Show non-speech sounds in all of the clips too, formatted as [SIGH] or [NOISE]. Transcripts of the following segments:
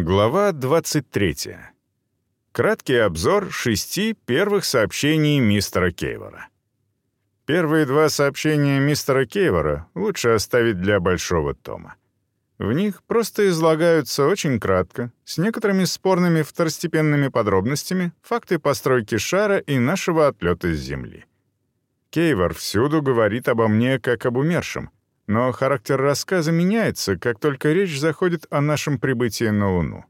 Глава 23. Краткий обзор шести первых сообщений мистера Кейвора. Первые два сообщения мистера Кейвора лучше оставить для большого тома. В них просто излагаются очень кратко, с некоторыми спорными второстепенными подробностями, факты постройки шара и нашего отлета с Земли. Кейвор всюду говорит обо мне как об умершем — но характер рассказа меняется, как только речь заходит о нашем прибытии на Луну.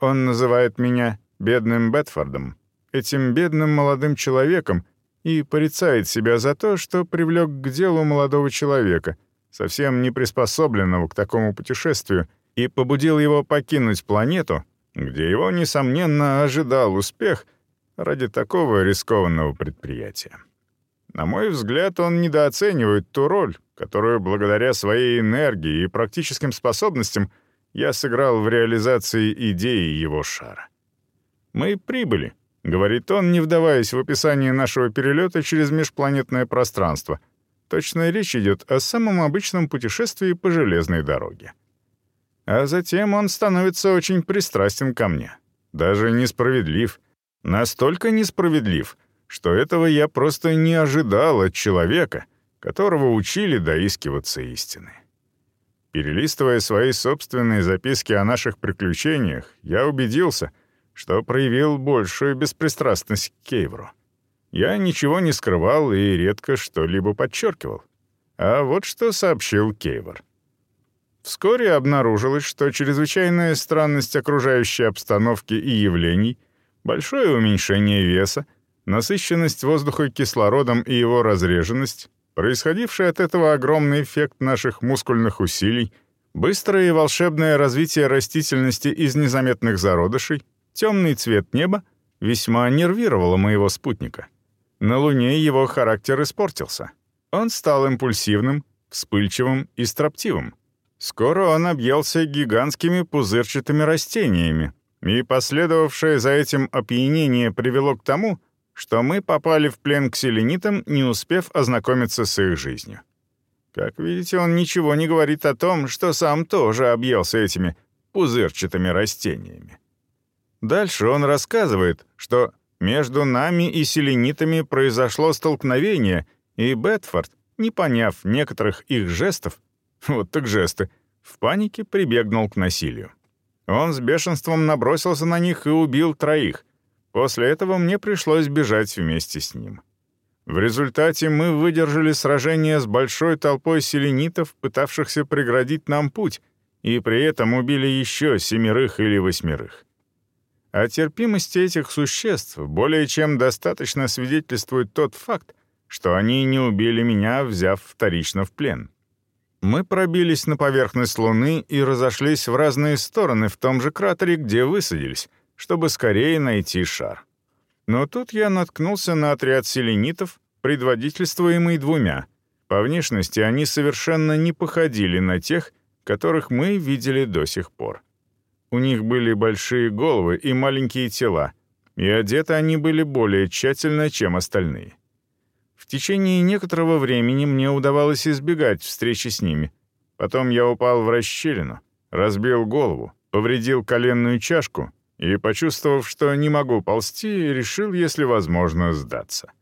Он называет меня бедным Бетфордом, этим бедным молодым человеком, и порицает себя за то, что привлек к делу молодого человека, совсем не приспособленного к такому путешествию, и побудил его покинуть планету, где его, несомненно, ожидал успех ради такого рискованного предприятия. На мой взгляд, он недооценивает ту роль, которую благодаря своей энергии и практическим способностям я сыграл в реализации идеи его шара. «Мы прибыли», — говорит он, не вдаваясь в описание нашего перелета через межпланетное пространство. Точно речь идет о самом обычном путешествии по железной дороге. А затем он становится очень пристрастен ко мне. Даже несправедлив. Настолько несправедлив, что этого я просто не ожидал от человека — которого учили доискиваться истины. Перелистывая свои собственные записки о наших приключениях, я убедился, что проявил большую беспристрастность к Кейвру. Я ничего не скрывал и редко что-либо подчеркивал. А вот что сообщил Кейвор. Вскоре обнаружилось, что чрезвычайная странность окружающей обстановки и явлений, большое уменьшение веса, насыщенность воздуха кислородом и его разреженность Происходивший от этого огромный эффект наших мускульных усилий, быстрое и волшебное развитие растительности из незаметных зародышей, темный цвет неба весьма нервировало моего спутника. На Луне его характер испортился. Он стал импульсивным, вспыльчивым и строптивым. Скоро он объелся гигантскими пузырчатыми растениями, и последовавшее за этим опьянение привело к тому, что мы попали в плен к селенитам, не успев ознакомиться с их жизнью. Как видите, он ничего не говорит о том, что сам тоже объелся этими пузырчатыми растениями. Дальше он рассказывает, что между нами и селенитами произошло столкновение, и Бетфорд, не поняв некоторых их жестов, [LAUGHS] вот так жесты, в панике прибегнул к насилию. Он с бешенством набросился на них и убил троих, После этого мне пришлось бежать вместе с ним. В результате мы выдержали сражение с большой толпой селенитов, пытавшихся преградить нам путь, и при этом убили еще семерых или восьмерых. О терпимости этих существ более чем достаточно свидетельствует тот факт, что они не убили меня, взяв вторично в плен. Мы пробились на поверхность Луны и разошлись в разные стороны в том же кратере, где высадились, чтобы скорее найти шар. Но тут я наткнулся на отряд селенитов, предводительствуемый двумя. По внешности они совершенно не походили на тех, которых мы видели до сих пор. У них были большие головы и маленькие тела, и одеты они были более тщательно, чем остальные. В течение некоторого времени мне удавалось избегать встречи с ними. Потом я упал в расщелину, разбил голову, повредил коленную чашку и, почувствовав, что не могу ползти, решил, если возможно, сдаться.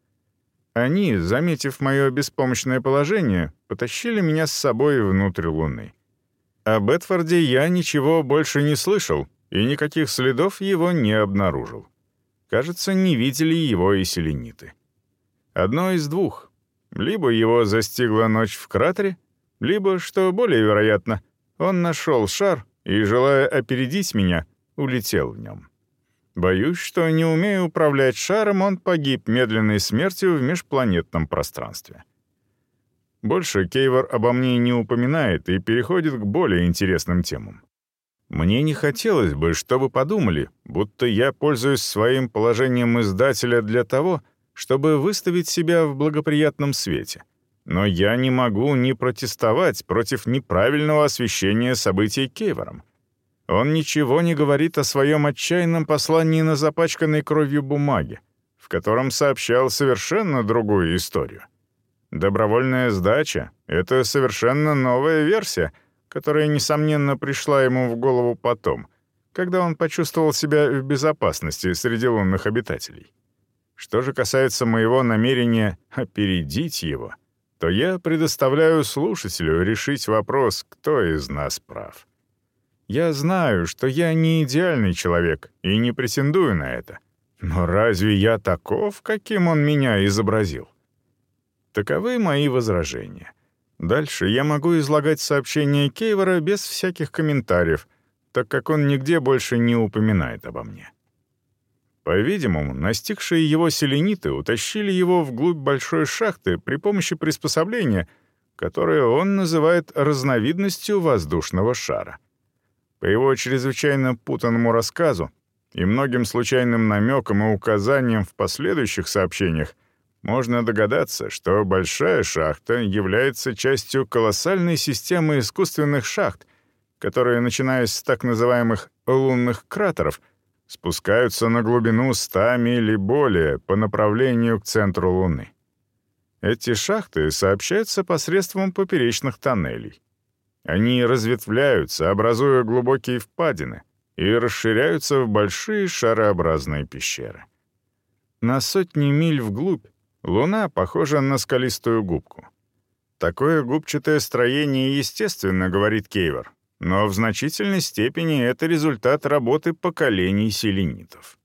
Они, заметив мое беспомощное положение, потащили меня с собой внутрь Луны. О Бетфорде я ничего больше не слышал, и никаких следов его не обнаружил. Кажется, не видели его и селениты. Одно из двух. Либо его застигла ночь в кратере, либо, что более вероятно, он нашел шар и, желая опередить меня, улетел в нем. Боюсь, что, не умея управлять шаром, он погиб медленной смертью в межпланетном пространстве. Больше Кейвор обо мне не упоминает и переходит к более интересным темам. Мне не хотелось бы, чтобы подумали, будто я пользуюсь своим положением издателя для того, чтобы выставить себя в благоприятном свете. Но я не могу не протестовать против неправильного освещения событий Кейвором — он ничего не говорит о своем отчаянном послании на запачканной кровью бумаге, в котором сообщал совершенно другую историю. Добровольная сдача — это совершенно новая версия, которая, несомненно, пришла ему в голову потом, когда он почувствовал себя в безопасности среди лунных обитателей. Что же касается моего намерения опередить его, то я предоставляю слушателю решить вопрос, кто из нас прав. Я знаю, что я не идеальный человек и не претендую на это. Но разве я таков, каким он меня изобразил? Таковы мои возражения. Дальше я могу излагать сообщение Кейвора без всяких комментариев, так как он нигде больше не упоминает обо мне. По-видимому, настигшие его селениты утащили его вглубь большой шахты при помощи приспособления, которое он называет разновидностью воздушного шара. По его чрезвычайно путанному рассказу и многим случайным намекам и указаниям в последующих сообщениях можно догадаться, что большая шахта является частью колоссальной системы искусственных шахт, которые, начиная с так называемых лунных кратеров, спускаются на глубину 100 миль и более по направлению к центру Луны. Эти шахты сообщаются посредством поперечных тоннелей. Они разветвляются, образуя глубокие впадины, и расширяются в большие шарообразные пещеры. На сотни миль вглубь Луна похожа на скалистую губку. Такое губчатое строение естественно, говорит Кейвор, но в значительной степени это результат работы поколений селенитов.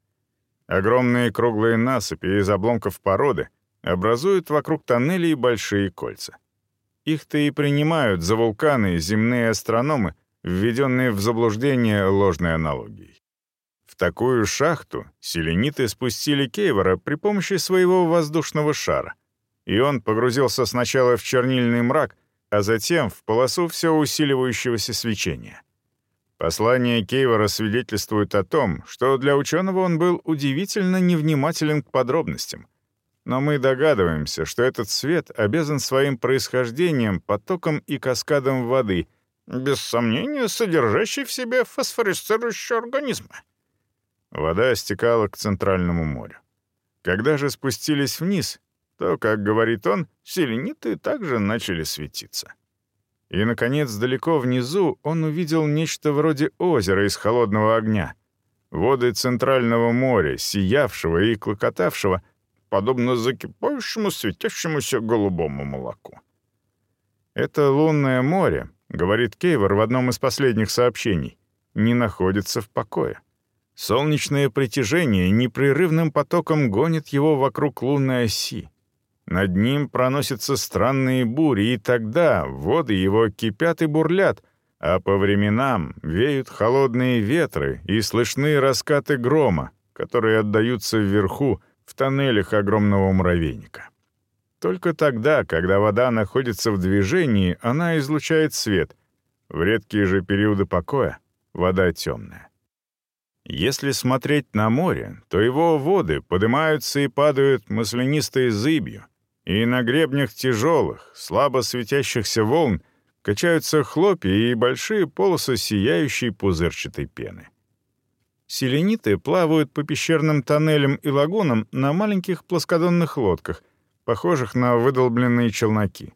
Огромные круглые насыпи из обломков породы образуют вокруг тоннелей большие кольца. Их-то и принимают за вулканы земные астрономы, введенные в заблуждение ложной аналогией. В такую шахту селениты спустили Кейвора при помощи своего воздушного шара, и он погрузился сначала в чернильный мрак, а затем в полосу все усиливающегося свечения. Послание Кейвора свидетельствует о том, что для ученого он был удивительно невнимателен к подробностям — но мы догадываемся, что этот свет обязан своим происхождением потоком и каскадом воды, без сомнения содержащей в себе фосфорисцирующие организмы. Вода стекала к Центральному морю. Когда же спустились вниз, то, как говорит он, селениты также начали светиться. И, наконец, далеко внизу он увидел нечто вроде озера из холодного огня. Воды Центрального моря, сиявшего и клокотавшего, подобно закипающему светящемуся голубому молоку. «Это лунное море», — говорит Кейвор в одном из последних сообщений, «не находится в покое. Солнечное притяжение непрерывным потоком гонит его вокруг лунной оси. Над ним проносятся странные бури, и тогда воды его кипят и бурлят, а по временам веют холодные ветры и слышны раскаты грома, которые отдаются вверху, в тоннелях огромного муравейника. Только тогда, когда вода находится в движении, она излучает свет. В редкие же периоды покоя вода темная. Если смотреть на море, то его воды поднимаются и падают маслянистой зыбью, и на гребнях тяжелых, слабо светящихся волн качаются хлопья и большие полосы сияющей пузырчатой пены. Селениты плавают по пещерным тоннелям и лагунам на маленьких плоскодонных лодках, похожих на выдолбленные челноки.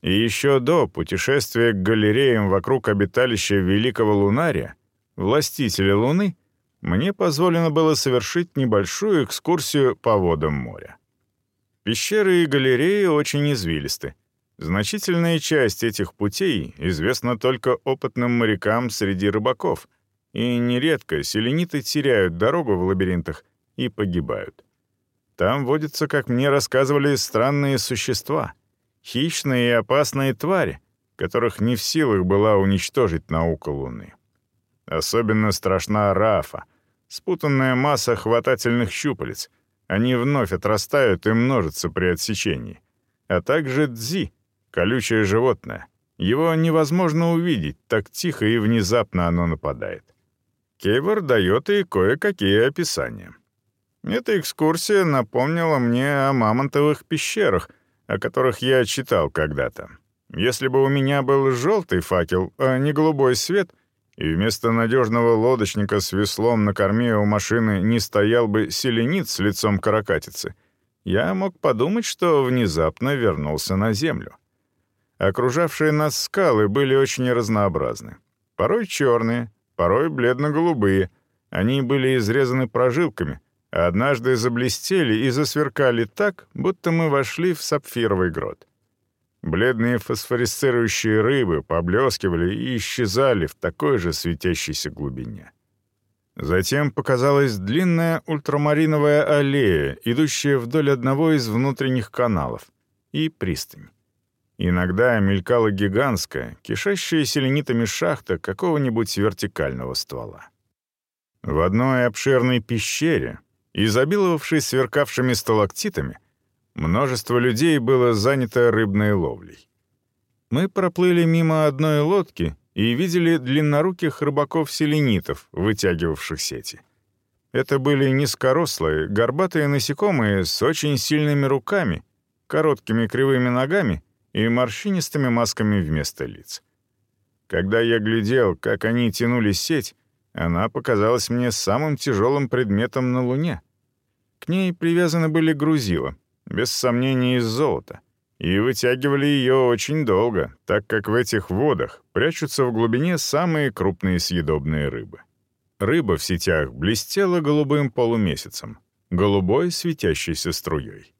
И еще до путешествия к галереям вокруг обиталища Великого Лунария, властителя Луны, мне позволено было совершить небольшую экскурсию по водам моря. Пещеры и галереи очень извилисты. Значительная часть этих путей известна только опытным морякам среди рыбаков — и нередко селениты теряют дорогу в лабиринтах и погибают. Там водятся, как мне рассказывали, странные существа, хищные и опасные твари, которых не в силах была уничтожить наука Луны. Особенно страшна рафа, спутанная масса хватательных щупалец. Они вновь отрастают и множатся при отсечении. А также дзи, колючее животное. Его невозможно увидеть, так тихо и внезапно оно нападает. Кейвор дает и кое-какие описания. Эта экскурсия напомнила мне о мамонтовых пещерах, о которых я читал когда-то. Если бы у меня был желтый факел, а не голубой свет, и вместо надежного лодочника с веслом на корме у машины не стоял бы селенит с лицом каракатицы, я мог подумать, что внезапно вернулся на землю. Окружавшие нас скалы были очень разнообразны. Порой черные, порой бледно-голубые. Они были изрезаны прожилками, а однажды заблестели и засверкали так, будто мы вошли в сапфировый грот. Бледные фосфорисцирующие рыбы поблескивали и исчезали в такой же светящейся глубине. Затем показалась длинная ультрамариновая аллея, идущая вдоль одного из внутренних каналов, и пристань. Иногда мелькала гигантская, кишащая селенитами шахта какого-нибудь вертикального ствола. В одной обширной пещере, изобиловавшей сверкавшими сталактитами, множество людей было занято рыбной ловлей. Мы проплыли мимо одной лодки и видели длинноруких рыбаков-селенитов, вытягивавших сети. Это были низкорослые, горбатые насекомые с очень сильными руками, короткими кривыми ногами и морщинистыми масками вместо лиц. Когда я глядел, как они тянули сеть, она показалась мне самым тяжелым предметом на Луне. К ней привязаны были грузила, без сомнения из золота — и вытягивали ее очень долго, так как в этих водах прячутся в глубине самые крупные съедобные рыбы. Рыба в сетях блестела голубым полумесяцем, голубой светящейся струей.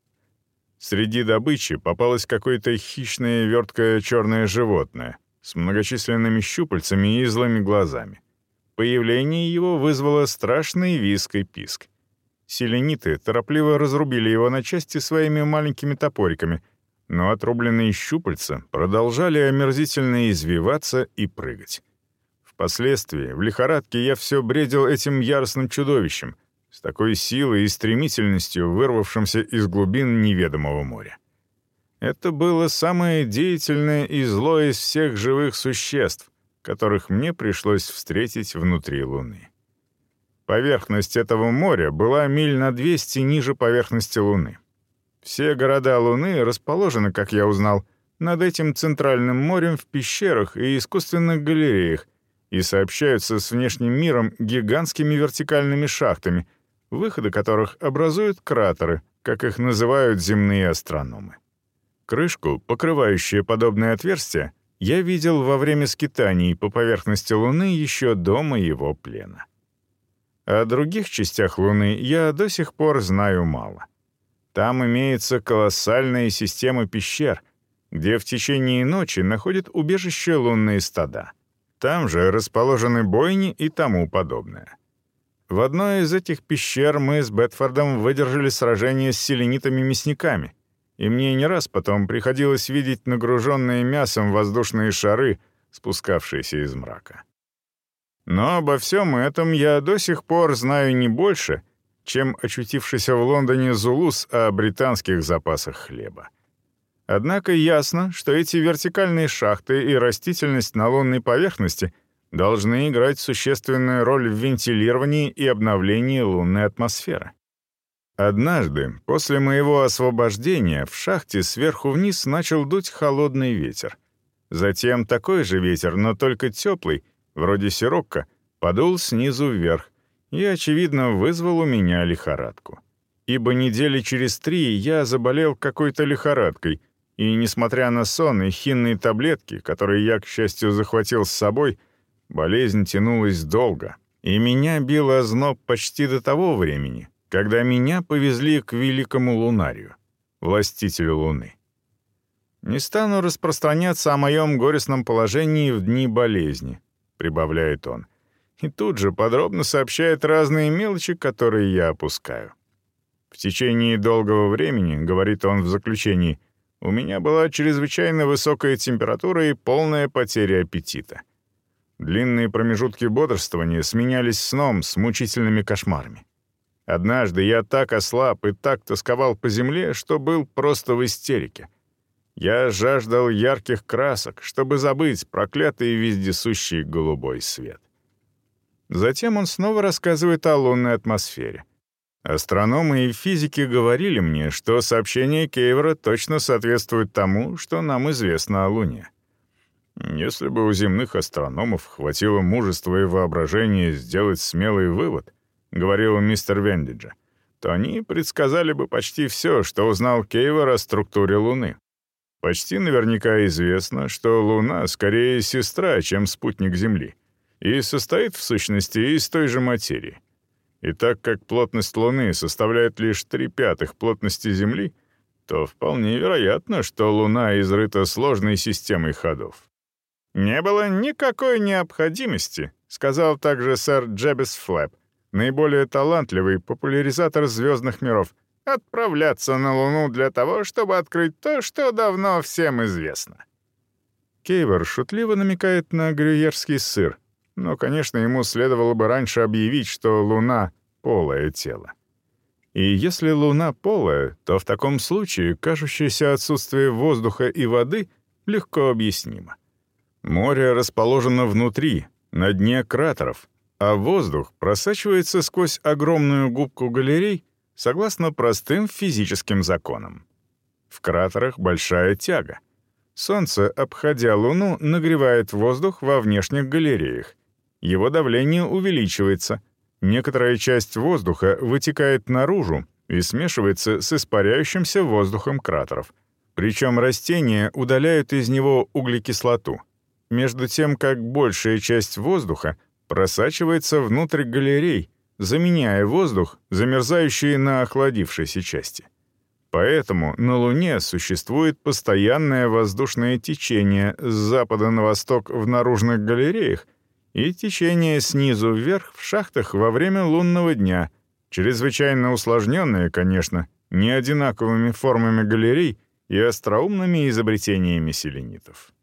Среди добычи попалось какое-то хищное верткое черное животное с многочисленными щупальцами и злыми глазами. Появление его вызвало страшный виск и писк. Селениты торопливо разрубили его на части своими маленькими топориками — но отрубленные щупальца продолжали омерзительно извиваться и прыгать. Впоследствии, в лихорадке, я все бредил этим яростным чудовищем, такой силой и стремительностью, вырвавшимся из глубин неведомого моря. Это было самое деятельное и злое из всех живых существ, которых мне пришлось встретить внутри Луны. Поверхность этого моря была миль на 200 ниже поверхности Луны. Все города Луны расположены, как я узнал, над этим центральным морем в пещерах и искусственных галереях и сообщаются с внешним миром гигантскими вертикальными шахтами, выходы которых образуют кратеры, как их называют земные астрономы. Крышку, покрывающую подобное отверстие, я видел во время скитаний по поверхности Луны еще до моего плена. О других частях Луны я до сих пор знаю мало. Там имеется колоссальная система пещер, где в течение ночи находят убежище лунные стада. Там же расположены бойни и тому подобное. В одной из этих пещер мы с Бетфордом выдержали сражение с селенитами-мясниками, и мне не раз потом приходилось видеть нагруженные мясом воздушные шары, спускавшиеся из мрака. Но обо всем этом я до сих пор знаю не больше — чем очутившийся в Лондоне Зулус о британских запасах хлеба. Однако ясно, что эти вертикальные шахты и растительность на лунной поверхности должны играть существенную роль в вентилировании и обновлении лунной атмосферы. Однажды, после моего освобождения, в шахте сверху вниз начал дуть холодный ветер. Затем такой же ветер, но только теплый, вроде сирокко, подул снизу вверх, и, очевидно, вызвал у меня лихорадку. Ибо недели через три я заболел какой-то лихорадкой, и, несмотря на сон и хинные таблетки, которые я, к счастью, захватил с собой, болезнь тянулась долго, и меня бил озноб почти до того времени, когда меня повезли к великому лунарию, властителю Луны. «Не стану распространяться о моем горестном положении в дни болезни», — прибавляет он и тут же подробно сообщает разные мелочи, которые я опускаю. В течение долгого времени, говорит он в заключении, у меня была чрезвычайно высокая температура и полная потеря аппетита. Длинные промежутки бодрствования сменялись сном с мучительными кошмарами. Однажды я так ослаб и так тосковал по земле, что был просто в истерике. Я жаждал ярких красок, чтобы забыть проклятый вездесущий голубой свет. Затем он снова рассказывает о лунной атмосфере. Астрономы и физики говорили мне, что сообщение Кейвера точно соответствует тому, что нам известно о Луне. Если бы у земных астрономов хватило мужества и воображения сделать смелый вывод, говорил мистер Вендиджа, то они предсказали бы почти все, что узнал Кейвер о структуре Луны. Почти наверняка известно, что Луна скорее сестра, чем спутник Земли — и состоит, в сущности, из той же материи. И так как плотность Луны составляет лишь три пятых плотности Земли, то вполне вероятно, что Луна изрыта сложной системой ходов. «Не было никакой необходимости», — сказал также сэр Джебес Флэп, наиболее талантливый популяризатор звездных миров, отправляться на Луну для того, чтобы открыть то, что давно всем известно. Кейвор шутливо намекает на грюерский сыр, но, конечно, ему следовало бы раньше объявить, что Луна — полое тело. И если Луна полая, то в таком случае кажущееся отсутствие воздуха и воды легко объяснимо. Море расположено внутри, на дне кратеров, а воздух просачивается сквозь огромную губку галерей согласно простым физическим законам. В кратерах большая тяга. Солнце, обходя Луну, нагревает воздух во внешних галереях. Его давление увеличивается. Некоторая часть воздуха вытекает наружу и смешивается с испаряющимся воздухом кратеров. Причем растения удаляют из него углекислоту. Между тем, как большая часть воздуха просачивается внутрь галерей, заменяя воздух, замерзающий на охладившейся части. Поэтому на Луне существует постоянное воздушное течение с запада на восток в наружных галереях и течение снизу вверх в шахтах во время лунного дня, чрезвычайно усложненное, конечно, неодинаковыми формами галерей и остроумными изобретениями селенитов.